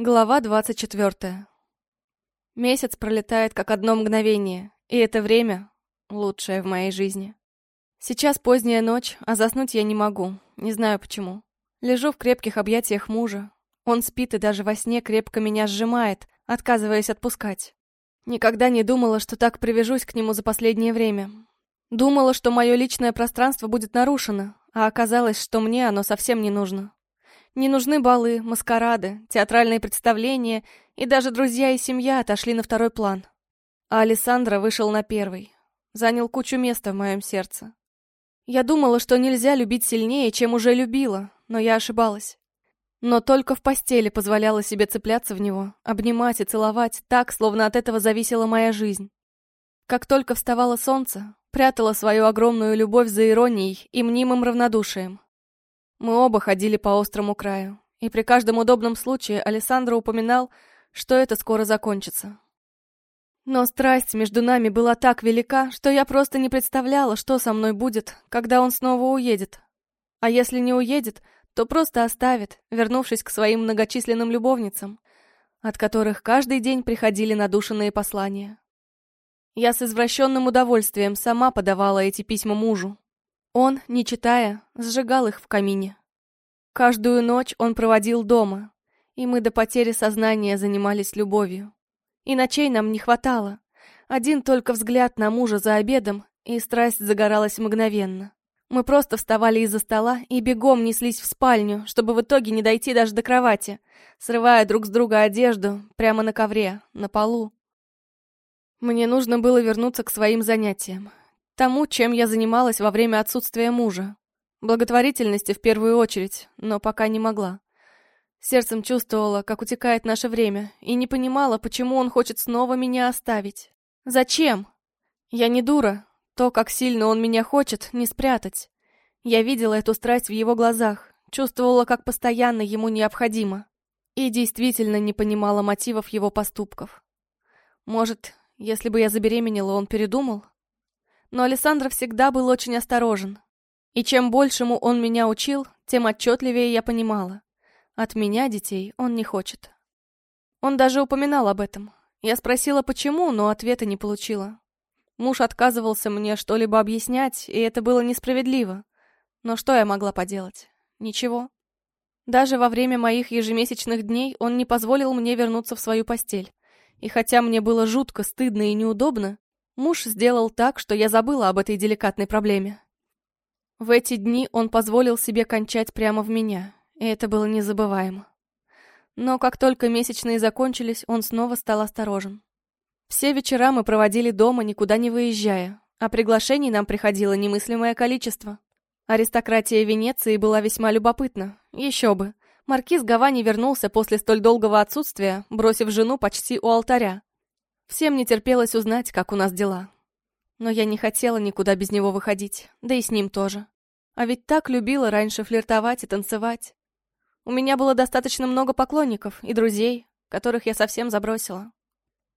Глава 24. Месяц пролетает как одно мгновение, и это время лучшее в моей жизни. Сейчас поздняя ночь, а заснуть я не могу, не знаю почему. Лежу в крепких объятиях мужа. Он спит и даже во сне крепко меня сжимает, отказываясь отпускать. Никогда не думала, что так привяжусь к нему за последнее время. Думала, что мое личное пространство будет нарушено, а оказалось, что мне оно совсем не нужно. Не нужны балы, маскарады, театральные представления, и даже друзья и семья отошли на второй план. А Александра вышел на первый. Занял кучу места в моем сердце. Я думала, что нельзя любить сильнее, чем уже любила, но я ошибалась. Но только в постели позволяла себе цепляться в него, обнимать и целовать так, словно от этого зависела моя жизнь. Как только вставало солнце, прятала свою огромную любовь за иронией и мнимым равнодушием. Мы оба ходили по острому краю, и при каждом удобном случае Александр упоминал, что это скоро закончится. Но страсть между нами была так велика, что я просто не представляла, что со мной будет, когда он снова уедет. А если не уедет, то просто оставит, вернувшись к своим многочисленным любовницам, от которых каждый день приходили надушенные послания. Я с извращенным удовольствием сама подавала эти письма мужу, он, не читая, сжигал их в камине. Каждую ночь он проводил дома, и мы до потери сознания занимались любовью. И ночей нам не хватало. Один только взгляд на мужа за обедом, и страсть загоралась мгновенно. Мы просто вставали из-за стола и бегом неслись в спальню, чтобы в итоге не дойти даже до кровати, срывая друг с друга одежду прямо на ковре, на полу. Мне нужно было вернуться к своим занятиям. Тому, чем я занималась во время отсутствия мужа. Благотворительности в первую очередь, но пока не могла. Сердцем чувствовала, как утекает наше время, и не понимала, почему он хочет снова меня оставить. Зачем? Я не дура. То, как сильно он меня хочет, не спрятать. Я видела эту страсть в его глазах, чувствовала, как постоянно ему необходимо. И действительно не понимала мотивов его поступков. Может, если бы я забеременела, он передумал? Но Александр всегда был очень осторожен. И чем большему он меня учил, тем отчетливее я понимала. От меня детей он не хочет. Он даже упоминал об этом. Я спросила, почему, но ответа не получила. Муж отказывался мне что-либо объяснять, и это было несправедливо. Но что я могла поделать? Ничего. Даже во время моих ежемесячных дней он не позволил мне вернуться в свою постель. И хотя мне было жутко, стыдно и неудобно, Муж сделал так, что я забыла об этой деликатной проблеме. В эти дни он позволил себе кончать прямо в меня, и это было незабываемо. Но как только месячные закончились, он снова стал осторожен. Все вечера мы проводили дома, никуда не выезжая, а приглашений нам приходило немыслимое количество. Аристократия Венеции была весьма любопытна. Еще бы. Маркиз Гавани вернулся после столь долгого отсутствия, бросив жену почти у алтаря. Всем не терпелось узнать, как у нас дела. Но я не хотела никуда без него выходить, да и с ним тоже. А ведь так любила раньше флиртовать и танцевать. У меня было достаточно много поклонников и друзей, которых я совсем забросила.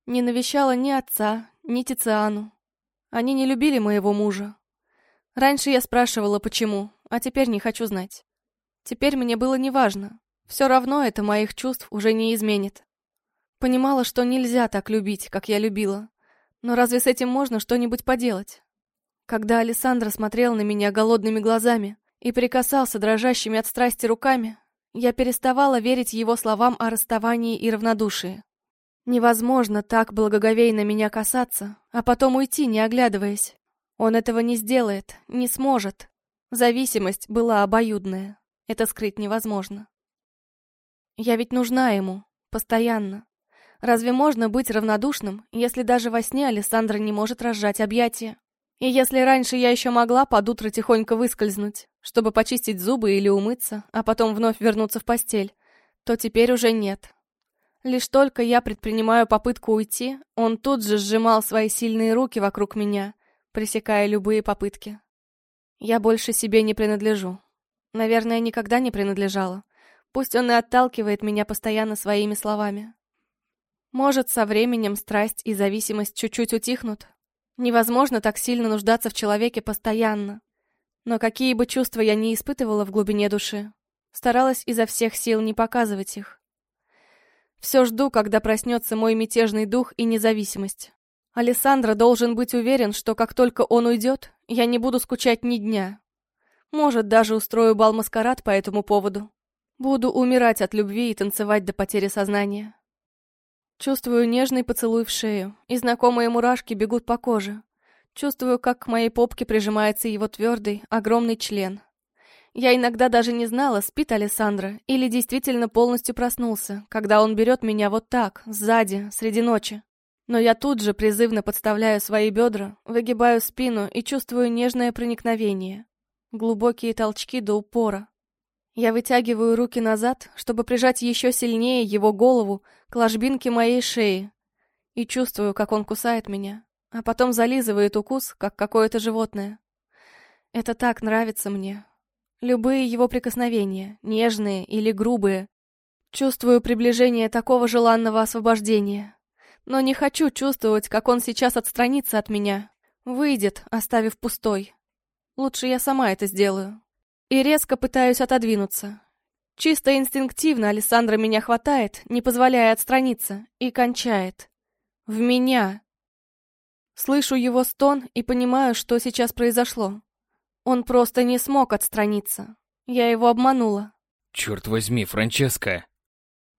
Не навещала ни отца, ни Тициану. Они не любили моего мужа. Раньше я спрашивала, почему, а теперь не хочу знать. Теперь мне было неважно. Все равно это моих чувств уже не изменит. Понимала, что нельзя так любить, как я любила. Но разве с этим можно что-нибудь поделать? Когда Александр смотрел на меня голодными глазами и прикасался дрожащими от страсти руками, я переставала верить его словам о расставании и равнодушии. Невозможно так благоговейно меня касаться, а потом уйти, не оглядываясь. Он этого не сделает, не сможет. Зависимость была обоюдная. Это скрыть невозможно. Я ведь нужна ему, постоянно. Разве можно быть равнодушным, если даже во сне Александра не может разжать объятия? И если раньше я еще могла под утро тихонько выскользнуть, чтобы почистить зубы или умыться, а потом вновь вернуться в постель, то теперь уже нет. Лишь только я предпринимаю попытку уйти, он тут же сжимал свои сильные руки вокруг меня, пресекая любые попытки. Я больше себе не принадлежу. Наверное, никогда не принадлежала. Пусть он и отталкивает меня постоянно своими словами. Может, со временем страсть и зависимость чуть-чуть утихнут? Невозможно так сильно нуждаться в человеке постоянно. Но какие бы чувства я ни испытывала в глубине души, старалась изо всех сил не показывать их. Все жду, когда проснется мой мятежный дух и независимость. Алессандро должен быть уверен, что как только он уйдет, я не буду скучать ни дня. Может, даже устрою бал-маскарад по этому поводу. Буду умирать от любви и танцевать до потери сознания. Чувствую нежный поцелуй в шею, и знакомые мурашки бегут по коже. Чувствую, как к моей попке прижимается его твердый, огромный член. Я иногда даже не знала, спит Александра или действительно полностью проснулся, когда он берет меня вот так, сзади, среди ночи. Но я тут же призывно подставляю свои бедра, выгибаю спину и чувствую нежное проникновение. Глубокие толчки до упора. Я вытягиваю руки назад, чтобы прижать еще сильнее его голову к ложбинке моей шеи. И чувствую, как он кусает меня, а потом зализывает укус, как какое-то животное. Это так нравится мне, Любые его прикосновения, нежные или грубые. Чувствую приближение такого желанного освобождения. Но не хочу чувствовать, как он сейчас отстранится от меня. Выйдет, оставив пустой. Лучше я сама это сделаю. И резко пытаюсь отодвинуться. Чисто инстинктивно Александра меня хватает, не позволяя отстраниться, и кончает. В меня. Слышу его стон и понимаю, что сейчас произошло. Он просто не смог отстраниться. Я его обманула. Черт возьми, Франческа.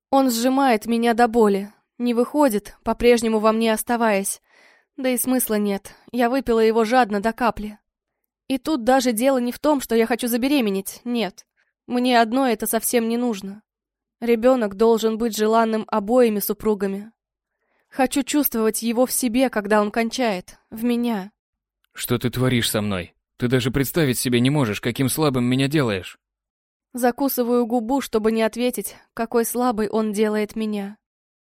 Он сжимает меня до боли. Не выходит, по-прежнему во мне оставаясь. Да и смысла нет. Я выпила его жадно до капли. И тут даже дело не в том, что я хочу забеременеть. Нет. Мне одно это совсем не нужно. Ребенок должен быть желанным обоими супругами. Хочу чувствовать его в себе, когда он кончает. В меня. Что ты творишь со мной? Ты даже представить себе не можешь, каким слабым меня делаешь. Закусываю губу, чтобы не ответить, какой слабой он делает меня.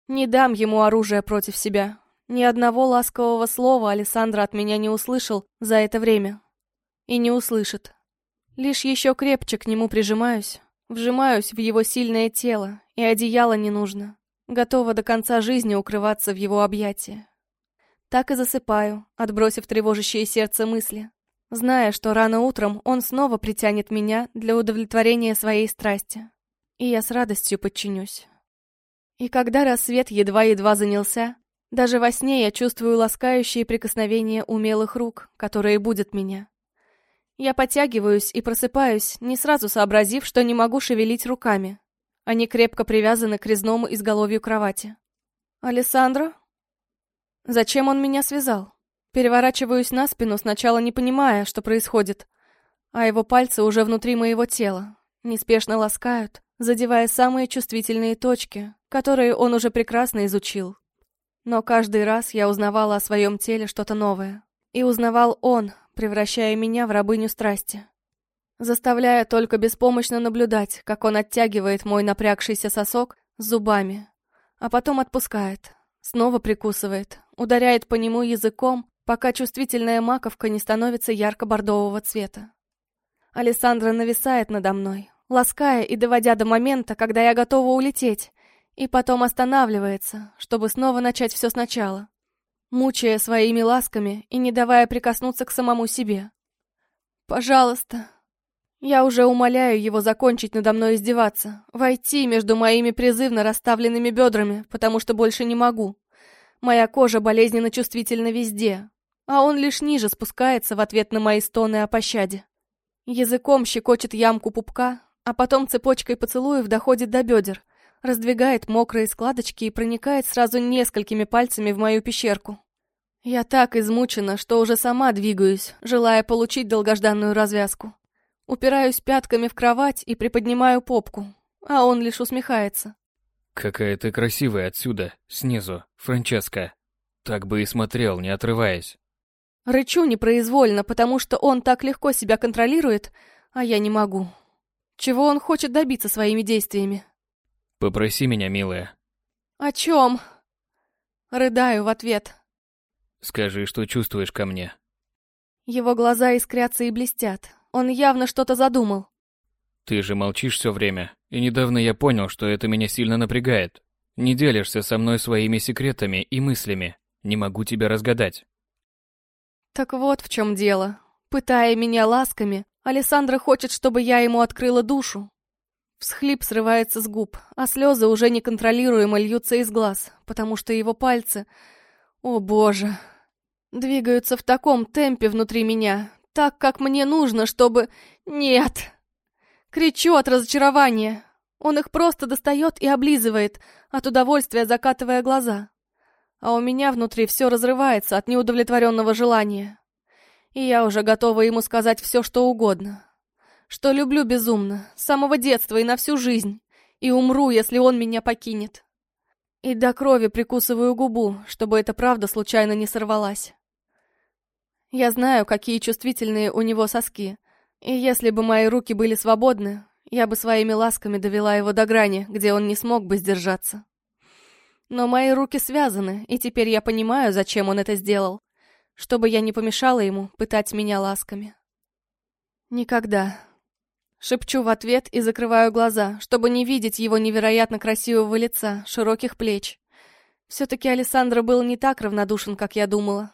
Не дам ему оружие против себя. Ни одного ласкового слова Александра от меня не услышал за это время. И не услышит. Лишь еще крепче к нему прижимаюсь, вжимаюсь в его сильное тело, и одеяло не нужно. Готова до конца жизни укрываться в его объятия. Так и засыпаю, отбросив тревожащие сердце мысли зная, что рано утром он снова притянет меня для удовлетворения своей страсти. И я с радостью подчинюсь. И когда рассвет едва-едва занялся, даже во сне я чувствую ласкающие прикосновения умелых рук, которые будут меня. Я подтягиваюсь и просыпаюсь, не сразу сообразив, что не могу шевелить руками. Они крепко привязаны к резному изголовью кровати. «Алессандро?» Зачем он меня связал? Переворачиваюсь на спину, сначала не понимая, что происходит. А его пальцы уже внутри моего тела. Неспешно ласкают, задевая самые чувствительные точки, которые он уже прекрасно изучил. Но каждый раз я узнавала о своем теле что-то новое. И узнавал он, превращая меня в рабыню страсти. Заставляя только беспомощно наблюдать, как он оттягивает мой напрягшийся сосок зубами, а потом отпускает, снова прикусывает, ударяет по нему языком, пока чувствительная маковка не становится ярко-бордового цвета. Александра нависает надо мной, лаская и доводя до момента, когда я готова улететь, и потом останавливается, чтобы снова начать все сначала, мучая своими ласками и не давая прикоснуться к самому себе. «Пожалуйста». Я уже умоляю его закончить надо мной издеваться, войти между моими призывно расставленными бедрами, потому что больше не могу. Моя кожа болезненно чувствительна везде, а он лишь ниже спускается в ответ на мои стоны о пощаде. Языком щекочет ямку пупка, а потом цепочкой поцелуев доходит до бедер, раздвигает мокрые складочки и проникает сразу несколькими пальцами в мою пещерку. Я так измучена, что уже сама двигаюсь, желая получить долгожданную развязку. Упираюсь пятками в кровать и приподнимаю попку, а он лишь усмехается. «Какая ты красивая отсюда, снизу, Франческа. Так бы и смотрел, не отрываясь». Рычу непроизвольно, потому что он так легко себя контролирует, а я не могу. Чего он хочет добиться своими действиями? Попроси меня, милая. О чем? Рыдаю в ответ. Скажи, что чувствуешь ко мне. Его глаза искрятся и блестят. Он явно что-то задумал. Ты же молчишь все время, и недавно я понял, что это меня сильно напрягает. Не делишься со мной своими секретами и мыслями. Не могу тебя разгадать. Так вот в чем дело. Пытая меня ласками, Александра хочет, чтобы я ему открыла душу. Всхлип срывается с губ, а слезы уже неконтролируемо льются из глаз, потому что его пальцы... О боже! Двигаются в таком темпе внутри меня, так, как мне нужно, чтобы... Нет! Кричу от разочарования. Он их просто достает и облизывает, от удовольствия закатывая глаза. А у меня внутри все разрывается от неудовлетворенного желания. И я уже готова ему сказать все, что угодно. Что люблю безумно, с самого детства и на всю жизнь. И умру, если он меня покинет. И до крови прикусываю губу, чтобы эта правда случайно не сорвалась. Я знаю, какие чувствительные у него соски. И если бы мои руки были свободны, я бы своими ласками довела его до грани, где он не смог бы сдержаться. Но мои руки связаны, и теперь я понимаю, зачем он это сделал. Чтобы я не помешала ему пытать меня ласками. Никогда. Шепчу в ответ и закрываю глаза, чтобы не видеть его невероятно красивого лица, широких плеч. Все-таки Александра был не так равнодушен, как я думала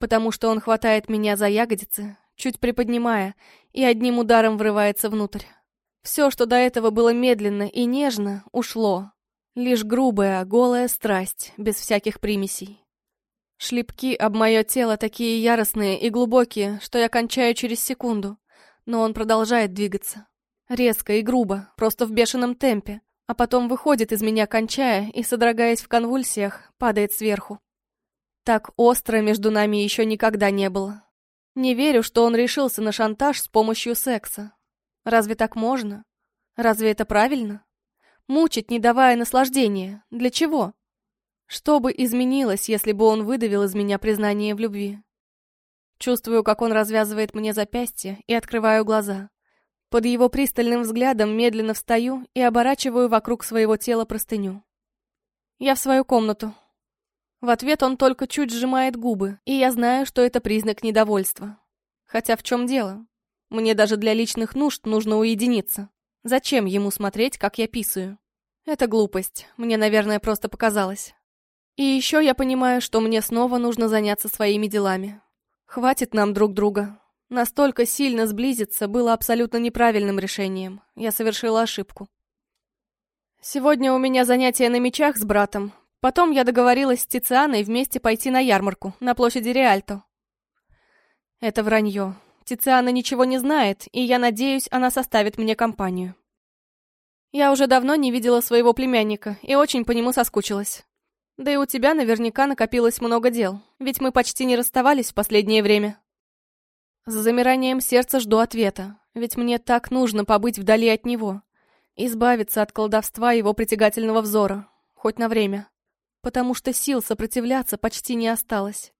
потому что он хватает меня за ягодицы, чуть приподнимая, и одним ударом врывается внутрь. Все, что до этого было медленно и нежно, ушло. Лишь грубая, голая страсть, без всяких примесей. Шлепки об мое тело такие яростные и глубокие, что я кончаю через секунду, но он продолжает двигаться. Резко и грубо, просто в бешеном темпе, а потом выходит из меня, кончая и, содрогаясь в конвульсиях, падает сверху. Так остро между нами еще никогда не было. Не верю, что он решился на шантаж с помощью секса. Разве так можно? Разве это правильно? Мучить, не давая наслаждения. Для чего? Что бы изменилось, если бы он выдавил из меня признание в любви? Чувствую, как он развязывает мне запястье, и открываю глаза. Под его пристальным взглядом медленно встаю и оборачиваю вокруг своего тела простыню. Я в свою комнату. В ответ он только чуть сжимает губы, и я знаю, что это признак недовольства. Хотя в чем дело? Мне даже для личных нужд нужно уединиться. Зачем ему смотреть, как я писаю? Это глупость, мне, наверное, просто показалось. И еще я понимаю, что мне снова нужно заняться своими делами. Хватит нам друг друга. Настолько сильно сблизиться было абсолютно неправильным решением. Я совершила ошибку. Сегодня у меня занятия на мечах с братом, Потом я договорилась с Тицианой вместе пойти на ярмарку на площади Риальто. Это вранье. Тициана ничего не знает, и я надеюсь, она составит мне компанию. Я уже давно не видела своего племянника и очень по нему соскучилась. Да и у тебя наверняка накопилось много дел, ведь мы почти не расставались в последнее время. С замиранием сердца жду ответа, ведь мне так нужно побыть вдали от него, избавиться от колдовства его притягательного взора, хоть на время потому что сил сопротивляться почти не осталось.